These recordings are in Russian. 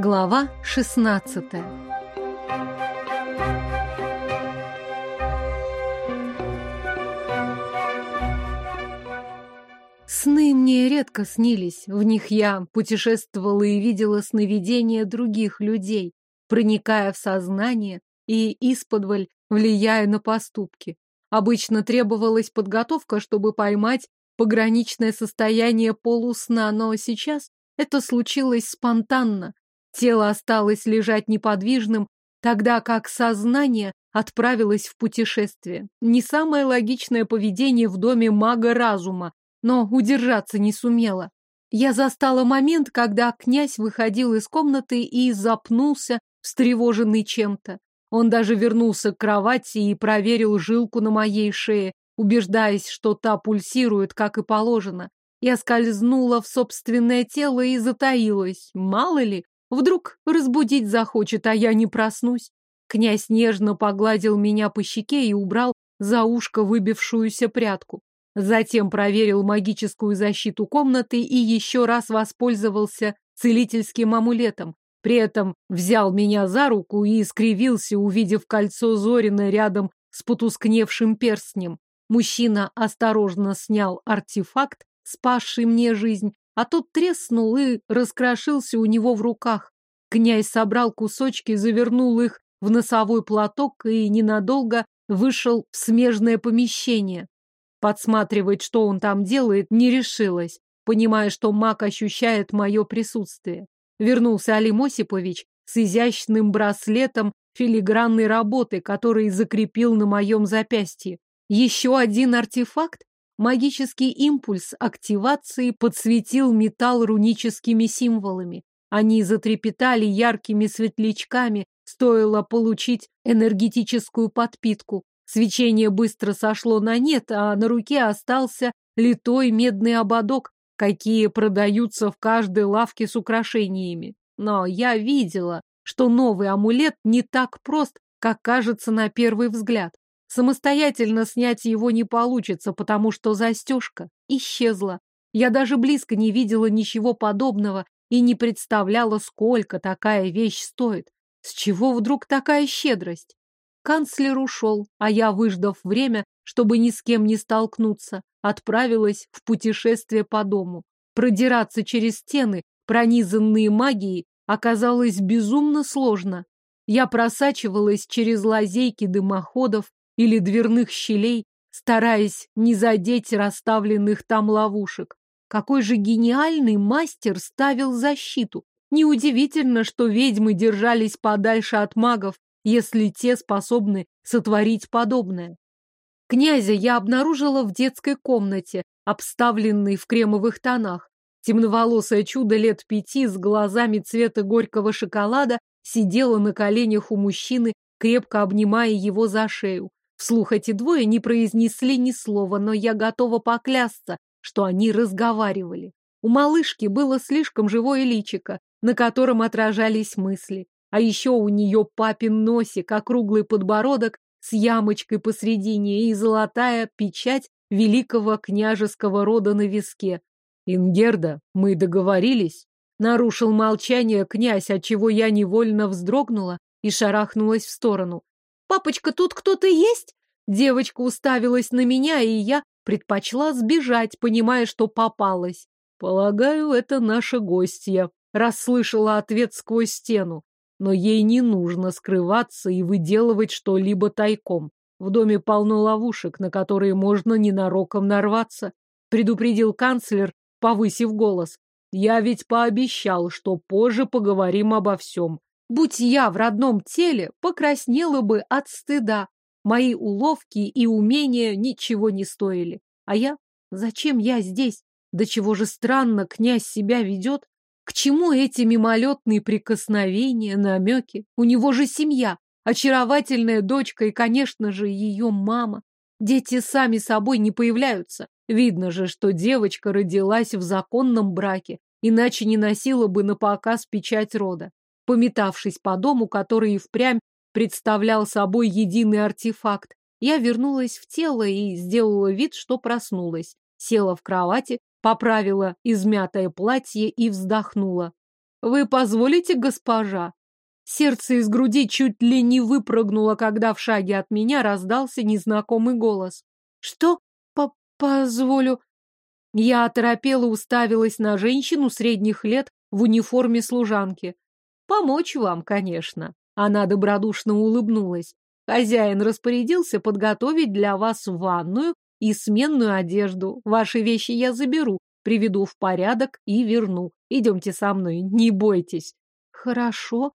Глава 16 Сны мне редко снились, в них я путешествовала и видела сновидения других людей, проникая в сознание и исподволь влияя на поступки. Обычно требовалась подготовка, чтобы поймать пограничное состояние полусна, но сейчас это случилось спонтанно. Тело осталось лежать неподвижным, тогда как сознание отправилось в путешествие. Не самое логичное поведение в доме мага разума, но удержаться не сумела. Я застала момент, когда князь выходил из комнаты и запнулся, встревоженный чем-то. Он даже вернулся к кровати и проверил жилку на моей шее, убеждаясь, что та пульсирует, как и положено. Я скользнула в собственное тело и затаилась. Мало ли, вдруг разбудить захочет, а я не проснусь. Князь нежно погладил меня по щеке и убрал за ушко выбившуюся прядку. Затем проверил магическую защиту комнаты и еще раз воспользовался целительским амулетом. При этом взял меня за руку и искривился, увидев кольцо Зорина рядом с потускневшим перстнем. Мужчина осторожно снял артефакт, спасший мне жизнь, а тот треснул и раскрошился у него в руках. Князь собрал кусочки, завернул их в носовой платок и ненадолго вышел в смежное помещение. Подсматривать, что он там делает, не решилась, понимая, что маг ощущает мое присутствие. Вернулся Алим Осипович с изящным браслетом филигранной работы, который закрепил на моем запястье. Еще один артефакт? Магический импульс активации подсветил металл руническими символами. Они затрепетали яркими светлячками, стоило получить энергетическую подпитку. Свечение быстро сошло на нет, а на руке остался литой медный ободок, какие продаются в каждой лавке с украшениями. Но я видела, что новый амулет не так прост, как кажется на первый взгляд. Самостоятельно снять его не получится, потому что застежка исчезла. Я даже близко не видела ничего подобного и не представляла, сколько такая вещь стоит. С чего вдруг такая щедрость? Канцлер ушел, а я, выждав время, чтобы ни с кем не столкнуться, отправилась в путешествие по дому. Продираться через стены, пронизанные магией, оказалось безумно сложно. Я просачивалась через лазейки дымоходов, или дверных щелей, стараясь не задеть расставленных там ловушек. Какой же гениальный мастер ставил защиту! Неудивительно, что ведьмы держались подальше от магов, если те способны сотворить подобное. Князя я обнаружила в детской комнате, обставленной в кремовых тонах. Темноволосое чудо лет пяти с глазами цвета горького шоколада сидела на коленях у мужчины, крепко обнимая его за шею. Вслух эти двое не произнесли ни слова, но я готова поклясться, что они разговаривали. У малышки было слишком живое личико, на котором отражались мысли. А еще у нее папин носик, округлый подбородок с ямочкой посредине и золотая печать великого княжеского рода на виске. «Ингерда, мы договорились?» Нарушил молчание князь, отчего я невольно вздрогнула и шарахнулась в сторону. «Папочка, тут кто-то есть?» Девочка уставилась на меня, и я предпочла сбежать, понимая, что попалась. «Полагаю, это наша гостья», — расслышала ответ сквозь стену. «Но ей не нужно скрываться и выделывать что-либо тайком. В доме полно ловушек, на которые можно ненароком нарваться», — предупредил канцлер, повысив голос. «Я ведь пообещал, что позже поговорим обо всем. Будь я в родном теле, покраснела бы от стыда. Мои уловки и умения ничего не стоили. А я? Зачем я здесь? До чего же странно князь себя ведет? К чему эти мимолетные прикосновения, намеки? У него же семья, очаровательная дочка и, конечно же, ее мама. Дети сами собой не появляются. Видно же, что девочка родилась в законном браке, иначе не носила бы на показ печать рода. Пометавшись по дому, который и впрямь представлял собой единый артефакт, я вернулась в тело и сделала вид, что проснулась. Села в кровати, поправила измятое платье и вздохнула. Вы позволите, госпожа? Сердце из груди чуть ли не выпрыгнуло, когда в шаге от меня раздался незнакомый голос. Что? По Позволю. Я оторопела уставилась на женщину средних лет в униформе служанки. Помочь вам, конечно. Она добродушно улыбнулась. Хозяин распорядился подготовить для вас ванную и сменную одежду. Ваши вещи я заберу, приведу в порядок и верну. Идемте со мной, не бойтесь. Хорошо.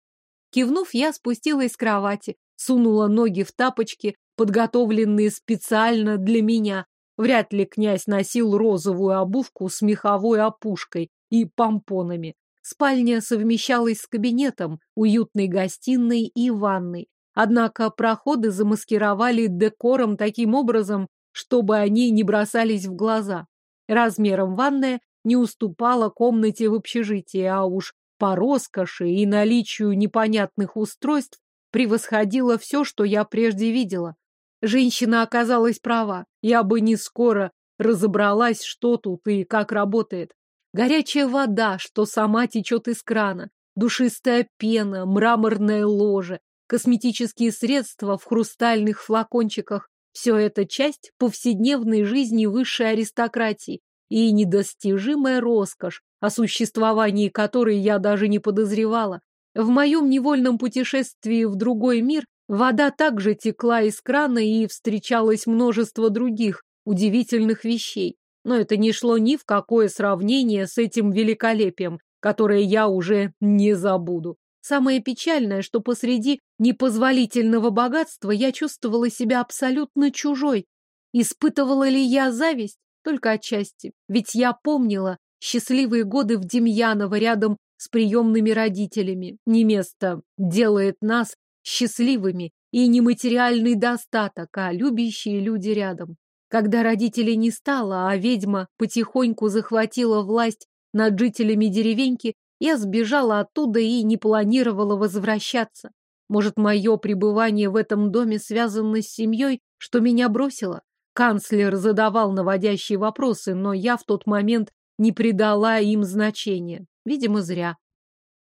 Кивнув, я спустилась с кровати, сунула ноги в тапочки, подготовленные специально для меня. Вряд ли князь носил розовую обувку с меховой опушкой и помпонами. Спальня совмещалась с кабинетом, уютной гостиной и ванной. Однако проходы замаскировали декором таким образом, чтобы они не бросались в глаза. Размером ванная не уступала комнате в общежитии, а уж по роскоши и наличию непонятных устройств превосходила все, что я прежде видела. Женщина оказалась права. Я бы не скоро разобралась, что тут и как работает. Горячая вода, что сама течет из крана, душистая пена, мраморное ложе, косметические средства в хрустальных флакончиках. Все это часть повседневной жизни высшей аристократии и недостижимая роскошь, о существовании которой я даже не подозревала. В моем невольном путешествии в другой мир вода также текла из крана и встречалось множество других удивительных вещей. Но это не шло ни в какое сравнение с этим великолепием, которое я уже не забуду. Самое печальное, что посреди непозволительного богатства я чувствовала себя абсолютно чужой. Испытывала ли я зависть? Только отчасти. Ведь я помнила счастливые годы в Демьяново рядом с приемными родителями. Не место делает нас счастливыми и не материальный достаток, а любящие люди рядом. Когда родителей не стало, а ведьма потихоньку захватила власть над жителями деревеньки, я сбежала оттуда и не планировала возвращаться. Может, мое пребывание в этом доме связано с семьей, что меня бросило? Канцлер задавал наводящие вопросы, но я в тот момент не придала им значения. Видимо, зря.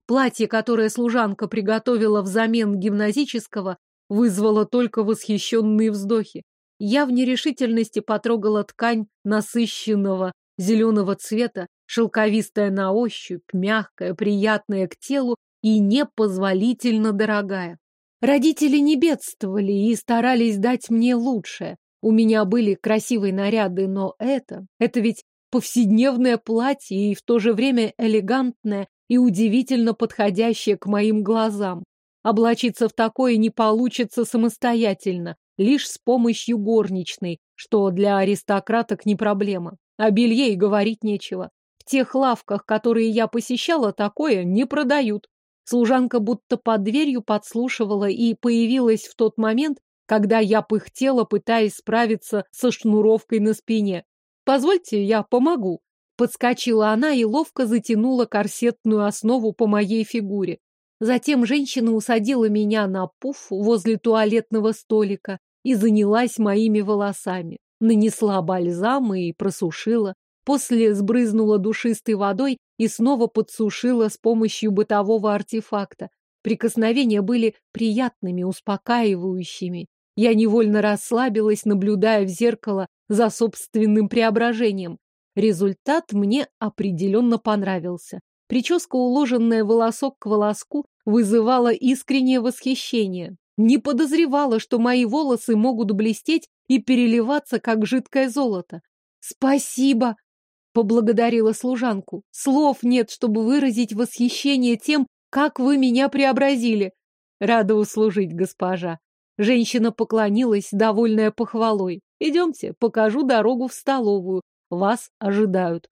Платье, которое служанка приготовила взамен гимназического, вызвало только восхищенные вздохи. Я в нерешительности потрогала ткань насыщенного зеленого цвета, шелковистая на ощупь, мягкая, приятная к телу и непозволительно дорогая. Родители не бедствовали и старались дать мне лучшее. У меня были красивые наряды, но это... Это ведь повседневное платье и в то же время элегантное и удивительно подходящее к моим глазам. Облачиться в такое не получится самостоятельно, лишь с помощью горничной, что для аристократок не проблема. О белье и говорить нечего. В тех лавках, которые я посещала, такое не продают. Служанка будто под дверью подслушивала и появилась в тот момент, когда я пыхтела, пытаясь справиться со шнуровкой на спине. «Позвольте, я помогу». Подскочила она и ловко затянула корсетную основу по моей фигуре. Затем женщина усадила меня на пуф возле туалетного столика и занялась моими волосами нанесла бальзам и просушила, после сбрызнула душистой водой и снова подсушила с помощью бытового артефакта. Прикосновения были приятными, успокаивающими. Я невольно расслабилась, наблюдая в зеркало за собственным преображением. Результат мне определенно понравился. Прическа, уложенная волосок к волоску, вызывала искреннее восхищение. Не подозревала, что мои волосы могут блестеть и переливаться, как жидкое золото. «Спасибо!» — поблагодарила служанку. «Слов нет, чтобы выразить восхищение тем, как вы меня преобразили!» «Рада услужить, госпожа!» Женщина поклонилась, довольная похвалой. «Идемте, покажу дорогу в столовую. Вас ожидают».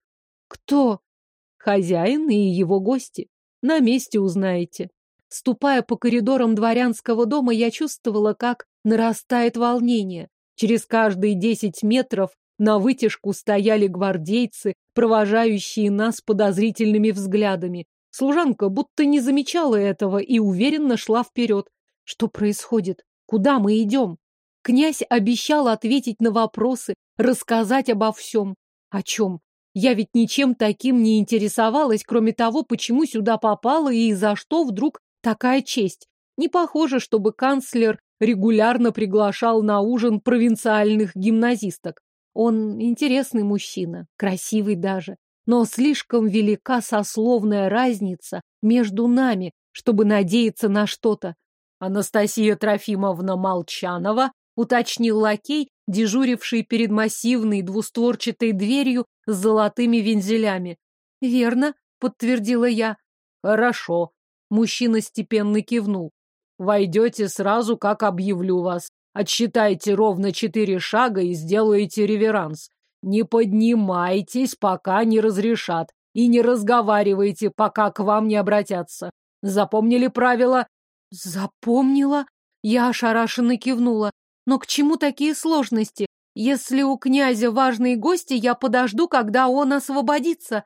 «Кто?» «Хозяин и его гости. На месте узнаете». Ступая по коридорам дворянского дома, я чувствовала, как нарастает волнение. Через каждые десять метров на вытяжку стояли гвардейцы, провожающие нас подозрительными взглядами. Служанка будто не замечала этого и уверенно шла вперед. Что происходит? Куда мы идем? Князь обещал ответить на вопросы, рассказать обо всем. О чем? Я ведь ничем таким не интересовалась, кроме того, почему сюда попала и за что вдруг такая честь. Не похоже, чтобы канцлер регулярно приглашал на ужин провинциальных гимназисток. Он интересный мужчина, красивый даже, но слишком велика сословная разница между нами, чтобы надеяться на что-то. Анастасия Трофимовна Молчанова уточнил лакей, дежуривший перед массивной двустворчатой дверью с золотыми вензелями. «Верно», — подтвердила я. «Хорошо», — мужчина степенно кивнул. «Войдете сразу, как объявлю вас. Отсчитайте ровно четыре шага и сделаете реверанс. Не поднимайтесь, пока не разрешат, и не разговаривайте, пока к вам не обратятся. Запомнили правила?» «Запомнила?» Я ошарашенно кивнула. Но к чему такие сложности? Если у князя важные гости, я подожду, когда он освободится.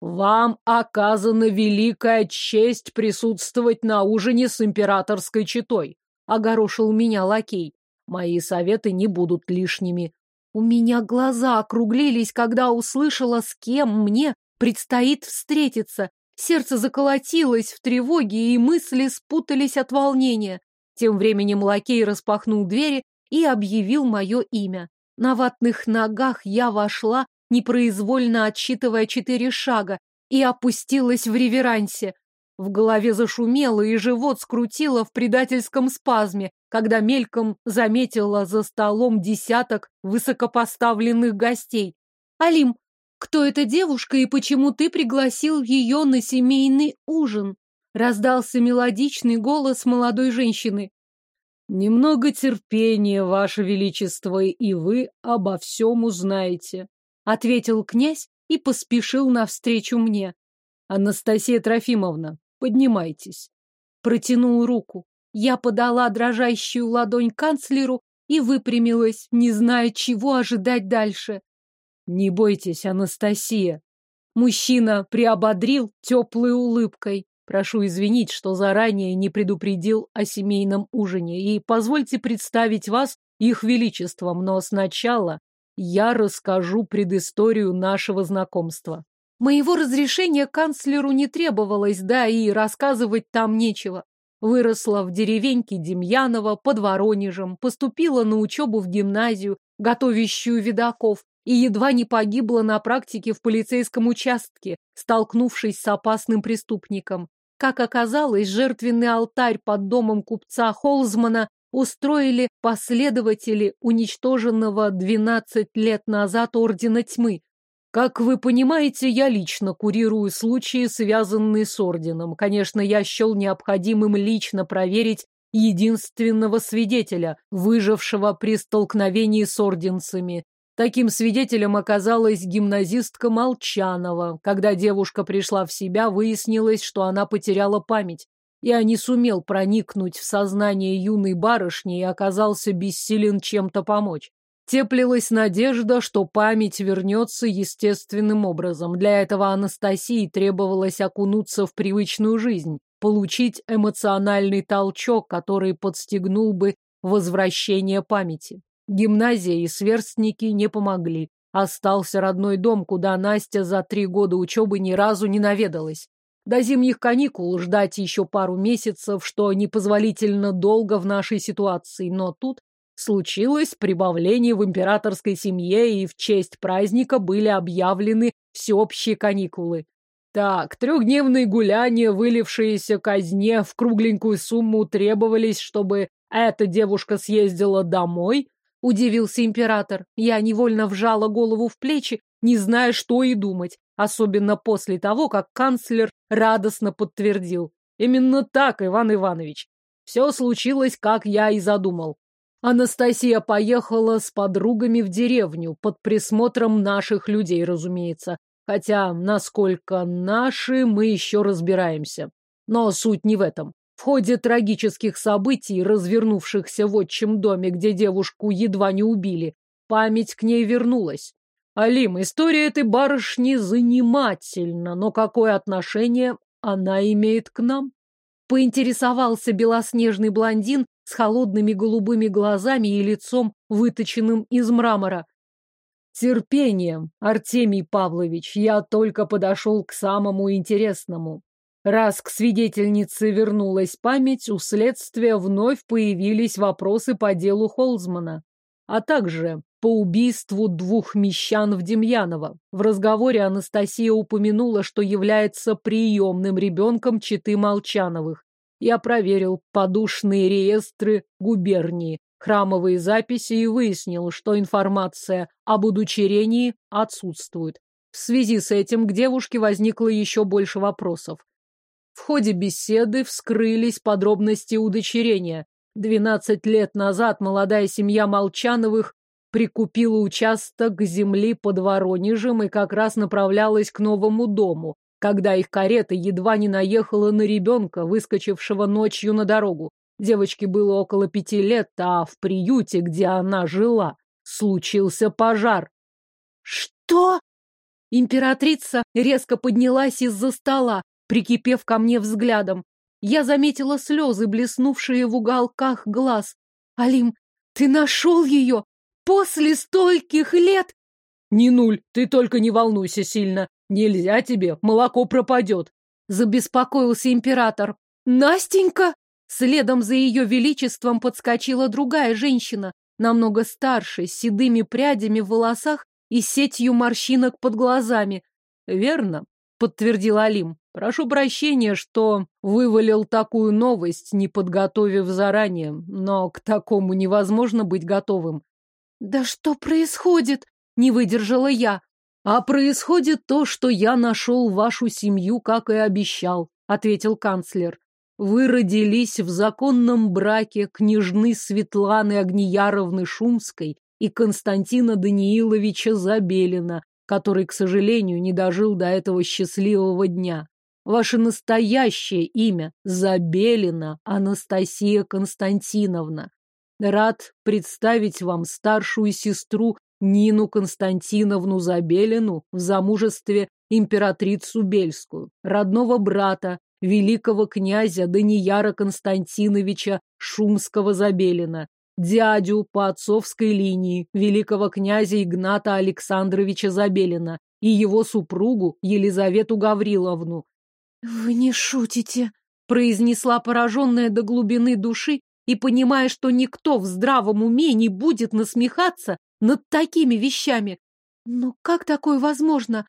Вам оказана великая честь присутствовать на ужине с императорской четой, огорошил меня лакей. Мои советы не будут лишними. У меня глаза округлились, когда услышала, с кем мне предстоит встретиться. Сердце заколотилось в тревоге, и мысли спутались от волнения. Тем временем лакей распахнул двери и объявил мое имя. На ватных ногах я вошла, непроизвольно отсчитывая четыре шага, и опустилась в реверансе. В голове зашумело, и живот скрутило в предательском спазме, когда мельком заметила за столом десяток высокопоставленных гостей. «Алим, кто эта девушка и почему ты пригласил ее на семейный ужин?» Раздался мелодичный голос молодой женщины. «Немного терпения, Ваше Величество, и вы обо всем узнаете», — ответил князь и поспешил навстречу мне. «Анастасия Трофимовна, поднимайтесь». Протянул руку. Я подала дрожащую ладонь канцлеру и выпрямилась, не зная, чего ожидать дальше. «Не бойтесь, Анастасия». Мужчина приободрил теплой улыбкой. Прошу извинить, что заранее не предупредил о семейном ужине, и позвольте представить вас их величеством, но сначала я расскажу предысторию нашего знакомства. Моего разрешения канцлеру не требовалось, да и рассказывать там нечего. Выросла в деревеньке Демьянова под Воронежем, поступила на учебу в гимназию, готовящую видаков, и едва не погибла на практике в полицейском участке, столкнувшись с опасным преступником. Как оказалось, жертвенный алтарь под домом купца Холзмана устроили последователи уничтоженного 12 лет назад Ордена Тьмы. Как вы понимаете, я лично курирую случаи, связанные с Орденом. Конечно, я счел необходимым лично проверить единственного свидетеля, выжившего при столкновении с орденцами, Таким свидетелем оказалась гимназистка Молчанова. Когда девушка пришла в себя, выяснилось, что она потеряла память. Я не сумел проникнуть в сознание юной барышни и оказался бессилен чем-то помочь. Теплилась надежда, что память вернется естественным образом. Для этого Анастасии требовалось окунуться в привычную жизнь, получить эмоциональный толчок, который подстегнул бы возвращение памяти. Гимназия и сверстники не помогли. Остался родной дом, куда Настя за три года учебы ни разу не наведалась. До зимних каникул ждать еще пару месяцев, что непозволительно долго в нашей ситуации, но тут случилось прибавление в императорской семье, и в честь праздника были объявлены всеобщие каникулы. Так, трехдневные гуляния, вылившиеся казне в кругленькую сумму, требовались, чтобы эта девушка съездила домой, Удивился император. Я невольно вжала голову в плечи, не зная, что и думать, особенно после того, как канцлер радостно подтвердил. Именно так, Иван Иванович. Все случилось, как я и задумал. Анастасия поехала с подругами в деревню, под присмотром наших людей, разумеется. Хотя, насколько наши, мы еще разбираемся. Но суть не в этом. В ходе трагических событий, развернувшихся в отчим доме, где девушку едва не убили, память к ней вернулась. Алим, история этой барышни занимательна, но какое отношение она имеет к нам? Поинтересовался белоснежный блондин с холодными голубыми глазами и лицом, выточенным из мрамора. Терпением, Артемий Павлович, я только подошел к самому интересному. Раз к свидетельнице вернулась память, у следствия вновь появились вопросы по делу Холзмана, а также по убийству двух мещан в Демьяново. В разговоре Анастасия упомянула, что является приемным ребенком Читы Молчановых. Я проверил подушные реестры губернии, храмовые записи и выяснил, что информация об удочерении отсутствует. В связи с этим к девушке возникло еще больше вопросов. В ходе беседы вскрылись подробности удочерения. Двенадцать лет назад молодая семья Молчановых прикупила участок земли под Воронежем и как раз направлялась к новому дому, когда их карета едва не наехала на ребенка, выскочившего ночью на дорогу. Девочке было около пяти лет, а в приюте, где она жила, случился пожар. «Что?» Императрица резко поднялась из-за стола, прикипев ко мне взглядом. Я заметила слезы, блеснувшие в уголках глаз. «Алим, ты нашел ее? После стольких лет?» «Не нуль, ты только не волнуйся сильно. Нельзя тебе, молоко пропадет», — забеспокоился император. «Настенька!» Следом за ее величеством подскочила другая женщина, намного старше, с седыми прядями в волосах и сетью морщинок под глазами. «Верно», — подтвердил Алим. Прошу прощения, что вывалил такую новость, не подготовив заранее, но к такому невозможно быть готовым. Да что происходит? Не выдержала я. А происходит то, что я нашел вашу семью, как и обещал, ответил канцлер. Вы родились в законном браке княжны Светланы Огнияровны Шумской и Константина Данииловича Забелина, который, к сожалению, не дожил до этого счастливого дня. Ваше настоящее имя – Забелина Анастасия Константиновна. Рад представить вам старшую сестру Нину Константиновну Забелину в замужестве императрицу Бельскую, родного брата великого князя Данияра Константиновича Шумского-Забелина, дядю по отцовской линии великого князя Игната Александровича Забелина и его супругу Елизавету Гавриловну, «Вы не шутите», — произнесла пораженная до глубины души и понимая, что никто в здравом уме не будет насмехаться над такими вещами. Но как такое возможно?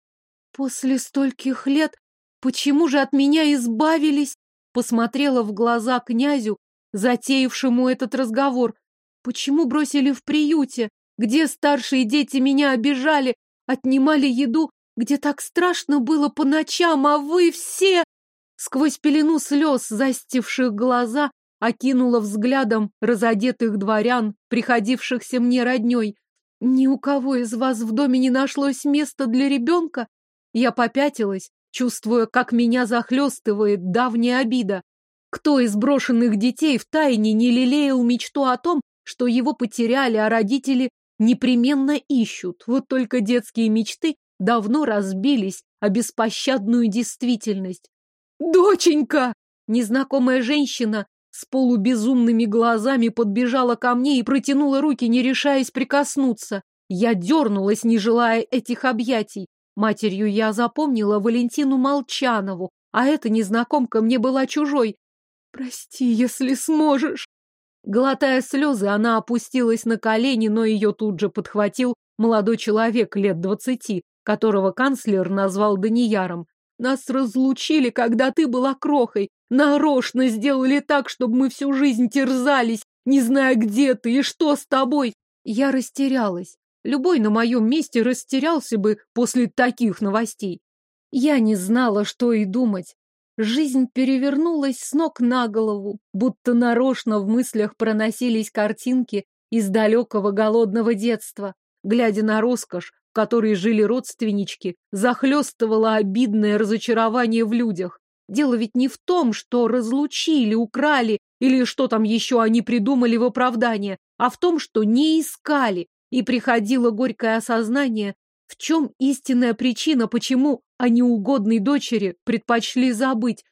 После стольких лет почему же от меня избавились? Посмотрела в глаза князю, затеявшему этот разговор. Почему бросили в приюте, где старшие дети меня обижали, отнимали еду, где так страшно было по ночам, а вы все... Сквозь пелену слез, застивших глаза, окинула взглядом разодетых дворян, приходившихся мне родней. Ни у кого из вас в доме не нашлось места для ребенка? Я попятилась, чувствуя, как меня захлестывает давняя обида. Кто из брошенных детей в тайне не лелеял мечту о том, что его потеряли, а родители непременно ищут? Вот только детские мечты давно разбились о беспощадную действительность. «Доченька!» Незнакомая женщина с полубезумными глазами подбежала ко мне и протянула руки, не решаясь прикоснуться. Я дернулась, не желая этих объятий. Матерью я запомнила Валентину Молчанову, а эта незнакомка мне была чужой. «Прости, если сможешь!» Глотая слезы, она опустилась на колени, но ее тут же подхватил молодой человек лет двадцати, которого канцлер назвал Данияром. Нас разлучили, когда ты была крохой. Нарочно сделали так, чтобы мы всю жизнь терзались, не зная, где ты и что с тобой. Я растерялась. Любой на моем месте растерялся бы после таких новостей. Я не знала, что и думать. Жизнь перевернулась с ног на голову, будто нарочно в мыслях проносились картинки из далекого голодного детства. Глядя на роскошь, в которой жили родственнички, захлестывало обидное разочарование в людях. Дело ведь не в том, что разлучили, украли или что там еще они придумали в оправдание, а в том, что не искали, и приходило горькое осознание, в чем истинная причина, почему они угодной дочери предпочли забыть.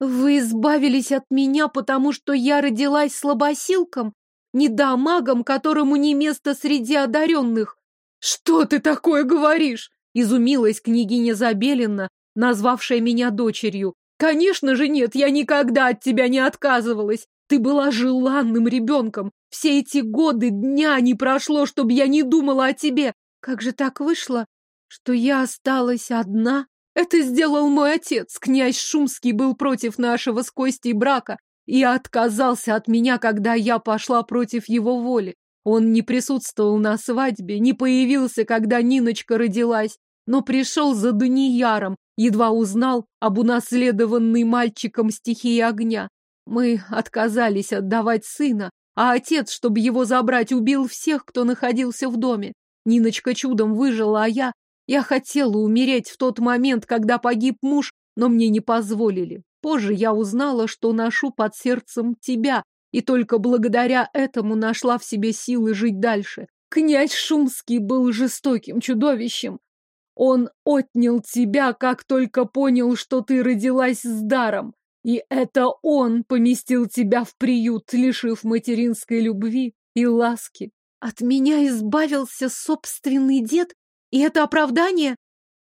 Вы избавились от меня, потому что я родилась слабосилком, недомагом, которому не место среди одаренных. Что ты такое говоришь? Изумилась княгиня Забелина, назвавшая меня дочерью. Конечно же нет, я никогда от тебя не отказывалась. Ты была желанным ребенком. Все эти годы дня не прошло, чтобы я не думала о тебе. Как же так вышло, что я осталась одна? Это сделал мой отец. Князь Шумский был против нашего с Костей брака и отказался от меня, когда я пошла против его воли. Он не присутствовал на свадьбе, не появился, когда Ниночка родилась, но пришел за Данияром, едва узнал об унаследованной мальчиком стихии огня. Мы отказались отдавать сына, а отец, чтобы его забрать, убил всех, кто находился в доме. Ниночка чудом выжила, а я... Я хотела умереть в тот момент, когда погиб муж, но мне не позволили. Позже я узнала, что ношу под сердцем тебя, и только благодаря этому нашла в себе силы жить дальше. Князь Шумский был жестоким чудовищем. Он отнял тебя, как только понял, что ты родилась с даром. И это он поместил тебя в приют, лишив материнской любви и ласки. От меня избавился собственный дед? И это оправдание?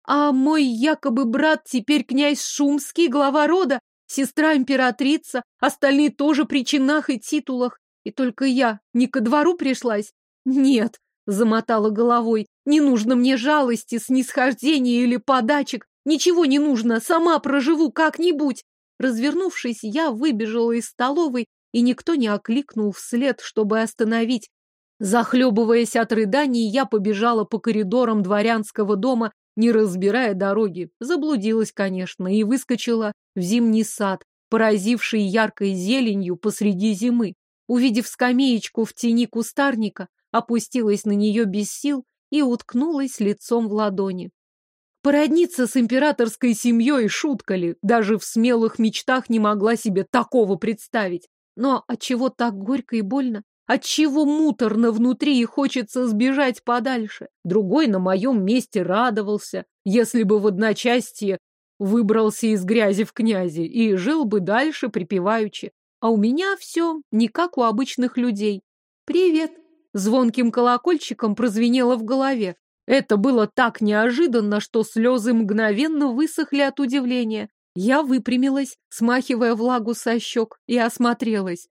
А мой якобы брат теперь князь Шумский, глава рода, сестра императрица, остальные тоже при чинах и титулах. И только я не ко двору пришлась? Нет, замотала головой. Не нужно мне жалости, снисхождения или подачек. Ничего не нужно, сама проживу как-нибудь. Развернувшись, я выбежала из столовой, и никто не окликнул вслед, чтобы остановить. Захлебываясь от рыданий, я побежала по коридорам дворянского дома, не разбирая дороги. Заблудилась, конечно, и выскочила в зимний сад, поразивший яркой зеленью посреди зимы. Увидев скамеечку в тени кустарника, опустилась на нее без сил и уткнулась лицом в ладони. Породниться с императорской семьей шутка ли, даже в смелых мечтах не могла себе такого представить. Но отчего так горько и больно? Отчего муторно внутри и хочется сбежать подальше? Другой на моем месте радовался, если бы в одночасье выбрался из грязи в князи и жил бы дальше припеваючи. А у меня все не как у обычных людей. «Привет!» Звонким колокольчиком прозвенело в голове. Это было так неожиданно, что слезы мгновенно высохли от удивления. Я выпрямилась, смахивая влагу со щек, и осмотрелась.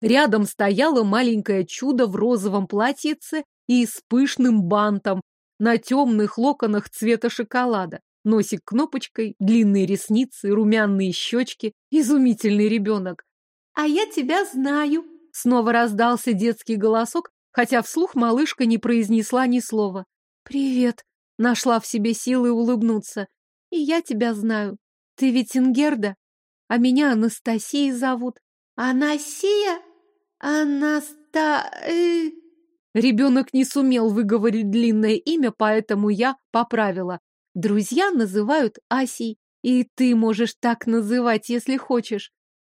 Рядом стояло маленькое чудо в розовом платьице и с пышным бантом на темных локонах цвета шоколада. Носик кнопочкой, длинные ресницы, румяные щечки. Изумительный ребенок. «А я тебя знаю!» Снова раздался детский голосок, хотя вслух малышка не произнесла ни слова. «Привет!» — нашла в себе силы улыбнуться. «И я тебя знаю. Ты ведь Ингерда, а меня Анастасией зовут». «Анасия? Анаста...» э...» Ребенок не сумел выговорить длинное имя, поэтому я поправила. Друзья называют Асей, и ты можешь так называть, если хочешь.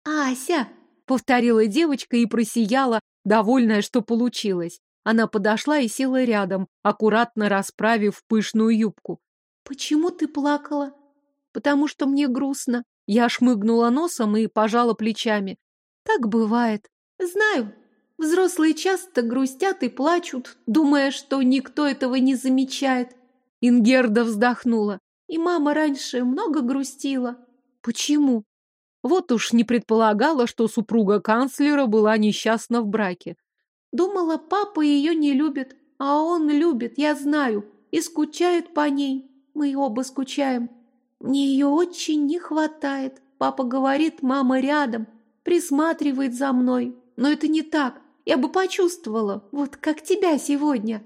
«Ася!» — повторила девочка и просияла, довольная, что получилось. Она подошла и села рядом, аккуратно расправив пышную юбку. «Почему ты плакала?» «Потому что мне грустно». Я шмыгнула носом и пожала плечами. «Так бывает. Знаю. Взрослые часто грустят и плачут, думая, что никто этого не замечает». Ингерда вздохнула. «И мама раньше много грустила». «Почему?» Вот уж не предполагала, что супруга канцлера была несчастна в браке. Думала, папа ее не любит, а он любит, я знаю, и скучает по ней. Мы оба скучаем. Мне ее очень не хватает. Папа говорит, мама рядом, присматривает за мной. Но это не так. Я бы почувствовала, вот как тебя сегодня.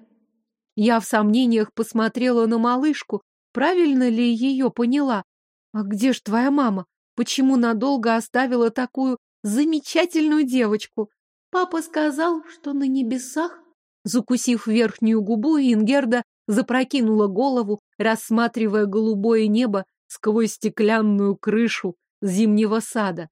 Я в сомнениях посмотрела на малышку. Правильно ли ее поняла? А где ж твоя мама? Почему надолго оставила такую замечательную девочку? Папа сказал, что на небесах. Закусив верхнюю губу, Ингерда запрокинула голову, рассматривая голубое небо сквозь стеклянную крышу зимнего сада.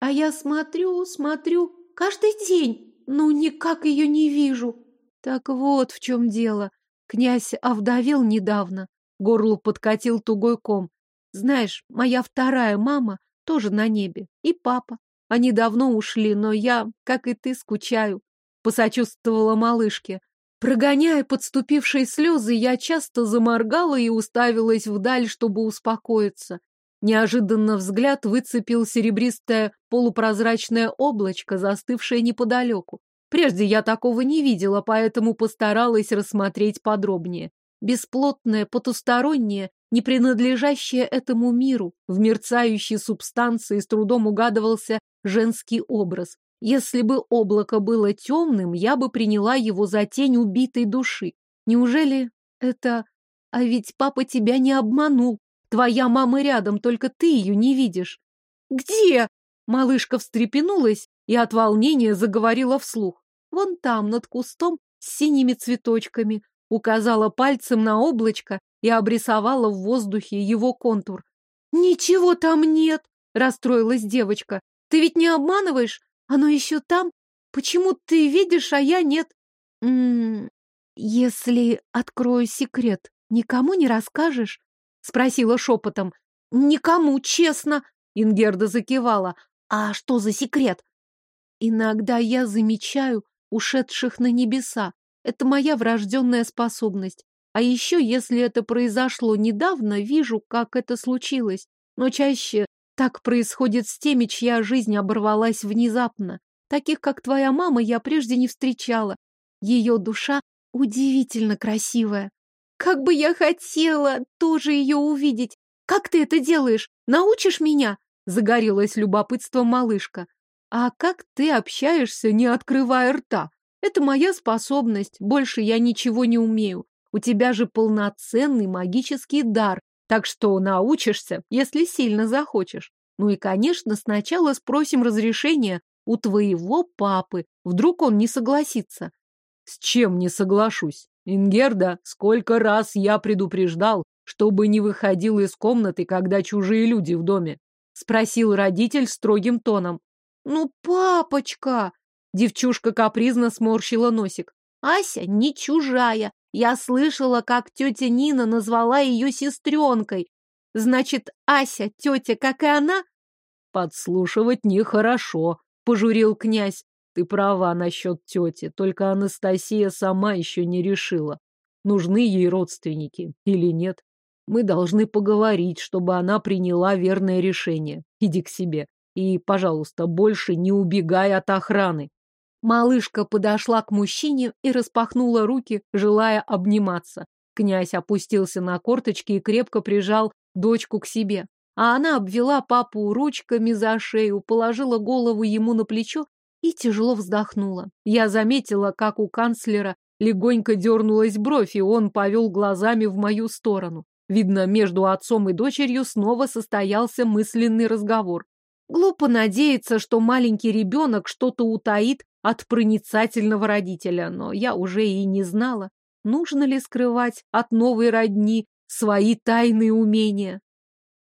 А я смотрю, смотрю, каждый день, но никак ее не вижу. Так вот в чем дело. Князь овдовел недавно. Горлу подкатил тугой ком. Знаешь, моя вторая мама тоже на небе. И папа. Они давно ушли, но я, как и ты, скучаю. Посочувствовала малышке. Прогоняя подступившие слезы, я часто заморгала и уставилась вдаль, чтобы успокоиться. Неожиданно взгляд выцепил серебристое полупрозрачное облачко, застывшее неподалеку. Прежде я такого не видела, поэтому постаралась рассмотреть подробнее. Бесплотное, потустороннее, не принадлежащее этому миру, в мерцающей субстанции с трудом угадывался женский образ. Если бы облако было темным, я бы приняла его за тень убитой души. Неужели это... А ведь папа тебя не обманул. Твоя мама рядом, только ты ее не видишь. Где? Малышка встрепенулась и от волнения заговорила вслух. Вон там, над кустом, с синими цветочками. Указала пальцем на облачко и обрисовала в воздухе его контур. «Ничего там нет!» — расстроилась девочка. «Ты ведь не обманываешь? Оно еще там? Почему ты видишь, а я нет? М -м -м, если открою секрет, никому не расскажешь? Спросила шепотом. Никому, честно. Ингерда закивала. А что за секрет? Иногда я замечаю ушедших на небеса. Это моя врожденная способность. А еще, если это произошло недавно, вижу, как это случилось. Но чаще так происходит с теми, чья жизнь оборвалась внезапно. Таких, как твоя мама, я прежде не встречала. Ее душа удивительно красивая. Как бы я хотела тоже ее увидеть. Как ты это делаешь? Научишь меня? Загорелась любопытством малышка. А как ты общаешься, не открывая рта? Это моя способность, больше я ничего не умею. У тебя же полноценный магический дар, так что научишься, если сильно захочешь. Ну и, конечно, сначала спросим разрешения у твоего папы. Вдруг он не согласится. С чем не соглашусь? Ингерда, сколько раз я предупреждал, чтобы не выходил из комнаты, когда чужие люди в доме? Спросил родитель строгим тоном. Ну, папочка! Девчушка капризно сморщила носик. Ася не чужая. Я слышала, как тетя Нина назвала ее сестренкой. Значит, Ася, тетя, как и она? Подслушивать нехорошо, пожурил князь. Ты права насчет тети, только Анастасия сама еще не решила, нужны ей родственники или нет. Мы должны поговорить, чтобы она приняла верное решение. Иди к себе. И, пожалуйста, больше не убегай от охраны. Малышка подошла к мужчине и распахнула руки, желая обниматься. Князь опустился на корточки и крепко прижал дочку к себе. А она обвела папу ручками за шею, положила голову ему на плечо и тяжело вздохнула. Я заметила, как у канцлера легонько дернулась бровь, и он повел глазами в мою сторону. Видно, между отцом и дочерью снова состоялся мысленный разговор. Глупо надеяться, что маленький ребенок что-то утаит от проницательного родителя, но я уже и не знала, нужно ли скрывать от новой родни свои тайные умения.